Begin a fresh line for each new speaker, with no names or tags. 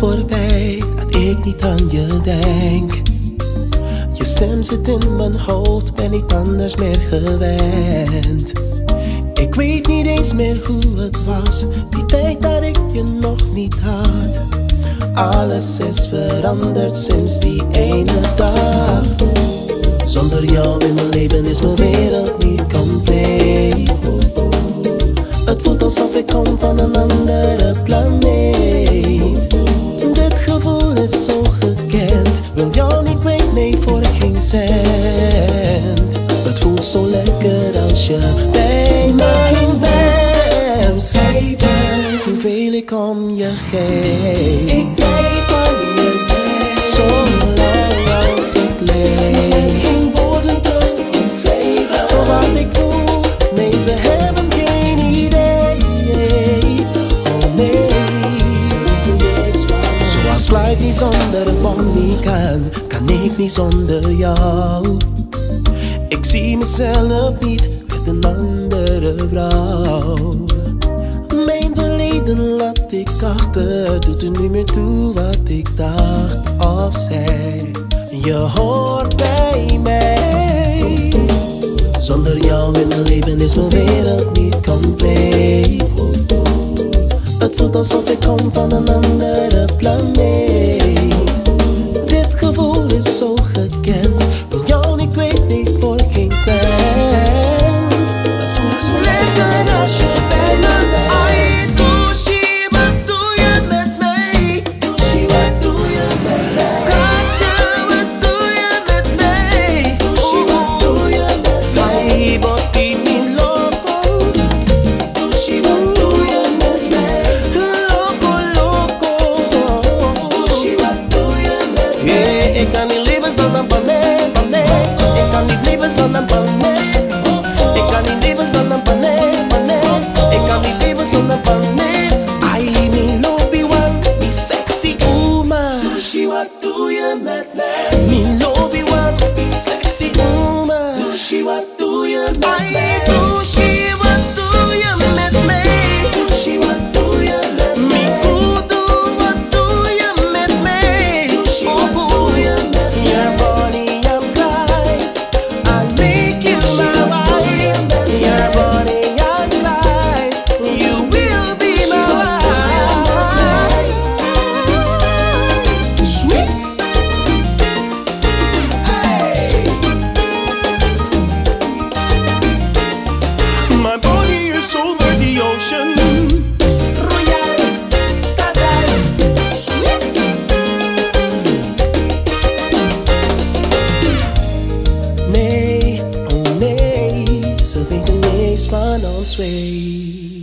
voorbij dat ik niet aan je denk. Je stem zit in mijn hoofd, ben niet anders meer gewend. Ik weet niet eens meer hoe het was, die tijd dat ik je nog niet had. Alles is veranderd sinds die ene dag. Zonder jou in mijn leven is mijn wereld niet compleet. Het voelt alsof ik zo gekend. Wil jou niet weet, nee, voor geen cent. Het voelt zo lekker als je bij mij bent. Hoeveel ik om je geef. Zonder Bonnie kan, kan ik niet zonder jou. Ik zie mezelf niet met een andere vrouw. Mijn verleden laat ik achter, doet er niet meer toe wat ik dacht of zei. Je hoort bij mij. Zonder jou in mijn leven is mijn wereld niet compleet. Het voelt alsof ik kom van een andere planeet. sorriso niet